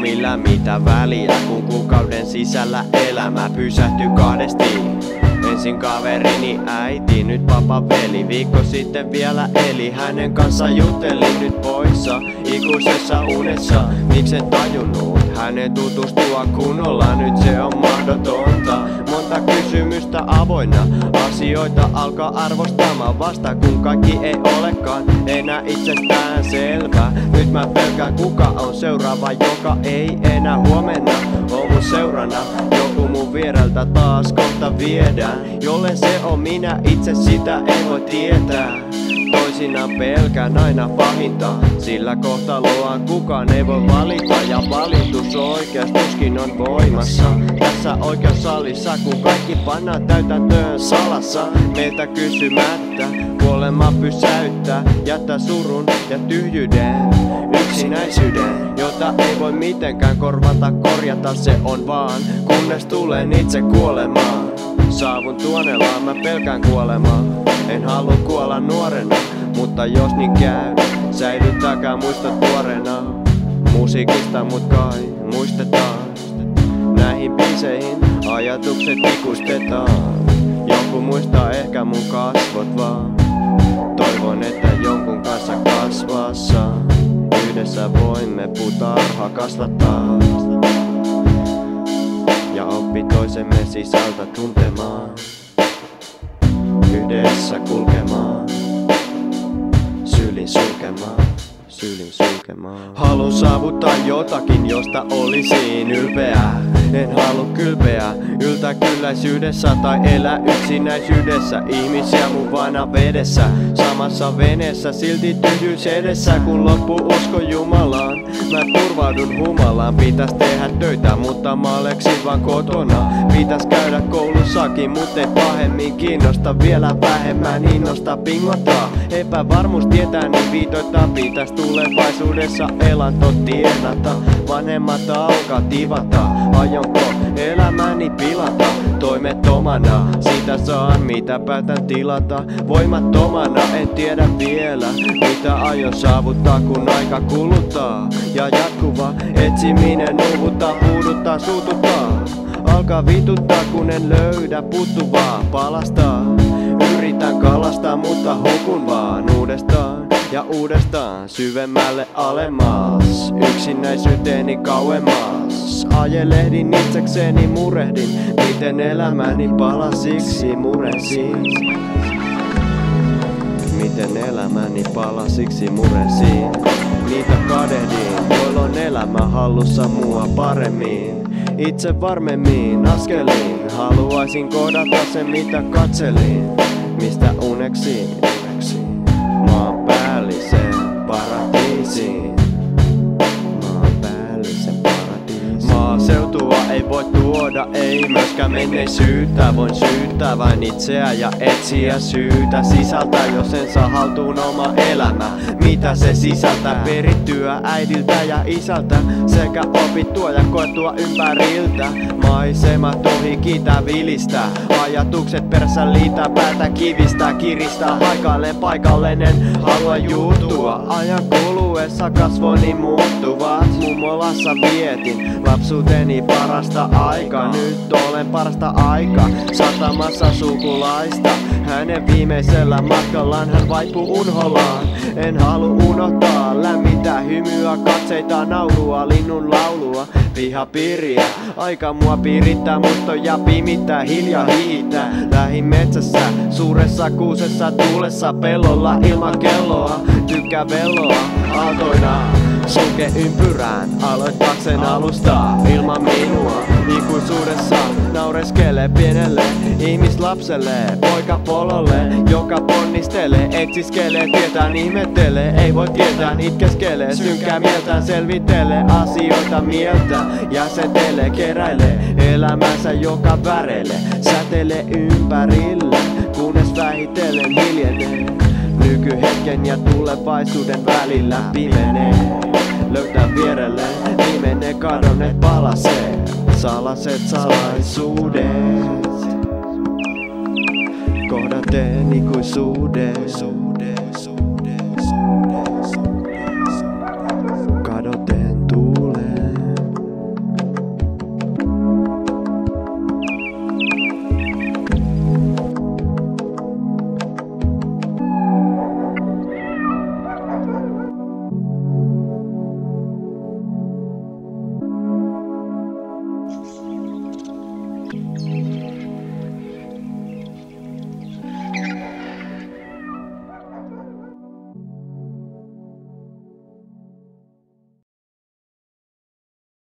millä mitä väliä, kun kuukauden sisällä elämä pysähtyy kahdesti. Ensin kaverini äiti, nyt papa veli. Viikko sitten vielä eli, hänen kanssa juttelin nyt poissa Ikuisessa unessa, miksen tajunnut? Hänen tutustua kunnolla Nyt se on mahdotonta, monta kysymystä avoinna. Asioita alkaa arvostamaan vasta kun kaikki ei olekaan enää itsestään selvä. Nyt mä pelkään kuka on seuraava, joka ei enää huomenna on mun seurana. Joku mun viereltä taas kohta viedään Jolle se on minä itse sitä ei voi tietää Toisinaan pelkään aina pahinta. Sillä kohtaloa kukaan ei voi valita. Ja valitus oikeastuskin on voimassa. Tässä salissa kun kaikki pannaan täytäntöön salassa Meiltä kysymättä kuolema pysäyttää Jättää surun ja tyhjyyden Yksinäisyyden, jota ei voi mitenkään korvata korjata Se on vaan, kunnes tulen itse kuolemaan Saavun tuonelaan, mä pelkään kuolemaa. En halua kuolla nuorena, mutta jos niin käy Säilyttäkää muistot tuoreena. Musiikista mut kai muistetaan. Näihin biiseihin ajatukset ikustetaan Joku muistaa ehkä mun kasvot vaan. Toivon, että jonkun kanssa kasvaa saa. Yhdessä voimme puutarha kasvattaa oppi toisemme sisältä tuntemaan Yhdessä kulkemaan Sylin sulkemaan Sylin sulkemaan. Haluan saavuttaa jotakin, josta olisin ylpeä En halua kylpeä, yltäkylläisyydessä tai elää yksinäisyydessä. Ihmisiä mukana vedessä, samassa veneessä Silti tyhjyys edessä, kun loppu usko Jumalaan Mä turvaudun humalaan, pitäis tehdä töitä, mutta mä oleksin vaan kotona. Pitäis käydä koulussakin, mutta ei pahemmin kiinnosta Vielä vähemmän. Innosta pingottaa. Epävarmuus tietää, niin viitoittaa pitäis tulevaisuudessa elanto tienata. Vanhemmat alkaa tivata. Aionko elämäni pilata? Toimettomana Siitä saan mitä päätän tilata. Voimattomana en tiedä vielä Mitä aion saavuttaa kun aika kuluttaa. Ja jatkuva etsiminen uuvuttaa, puuduttaa, suututtaa. Alkaa vituttaa kun en löydä puuttuvaa palastaa Yritän kalastaa mutta hukun vaan uudestaan ja uudestaan syvemmälle alemmas. Yksinäisyyteeni kauemmas. Ajelehdin itsekseni murehdin Miten elämäni palasiksi murensin Miten elämäni palasiksi murensin Niitä kadehdin, joilla on elämä hallussa mua paremmin. Itse varmemmin askeliin Haluaisin kohdata sen mitä katselin Mistä uneksin, uneksin Maan päällisen paratiisiin. Maan päällisen paratiisiin. Maaseutua ei voi tuoda, ei myöskään menneisyyttä. Voin syyttää vain itseä ja etsiä syytä. Sisältä, jos en saa haltuun oma elämä. Mitä se sisältää? Perittyä äidiltä ja isältä Sekä opittua ja koettua ympäriltä. Maisemat ohi kiitä vilistä. Ajatukset perässä liitä päätä kivistä. Kiristää haikailen paikalleen en halua juuttua. Ajan kuluessa kasvoni muuttuvat. Mummolassa vietin lapsuuteni parasta aikaa Nyt olen parasta aikaa. Satamassa sukulaista. Hänen viimeisellä matkallaan hän vaipuu unholaan. En halu unohtaa lämmintä hymyä, katseita, naurua, linnun laulua Pihapiiriä, aika mua piirittää, mustoja pimittää, hiljaa hiitä Lähin metsässä, suuressa kuusessa, tuulessa, pellolla ilman kelloa. Tykkää veloa, aaltoina Sulke ympyrään, aloittaakseen alusta. Ilman minua Ikuisuudessa naureskele pienelle ihmislapselle. Poika pololle, joka ponnistelee Etsiskelee, tietää, ihmettelee Ei voi tietää, itkeskelee Synkää mieltään, selvittelee. Asioita mieltä Jäsentelee, keräilee elämänsä joka värelle Sätelee ympärille, kunnes vähitellen hiljenee. Nykyhetken ja tulevaisuuden välillä pimenee Löytää vierelle. Viimeinen kadonneet palaset Salaset salaisuudet. Kohdateen ikuisuudet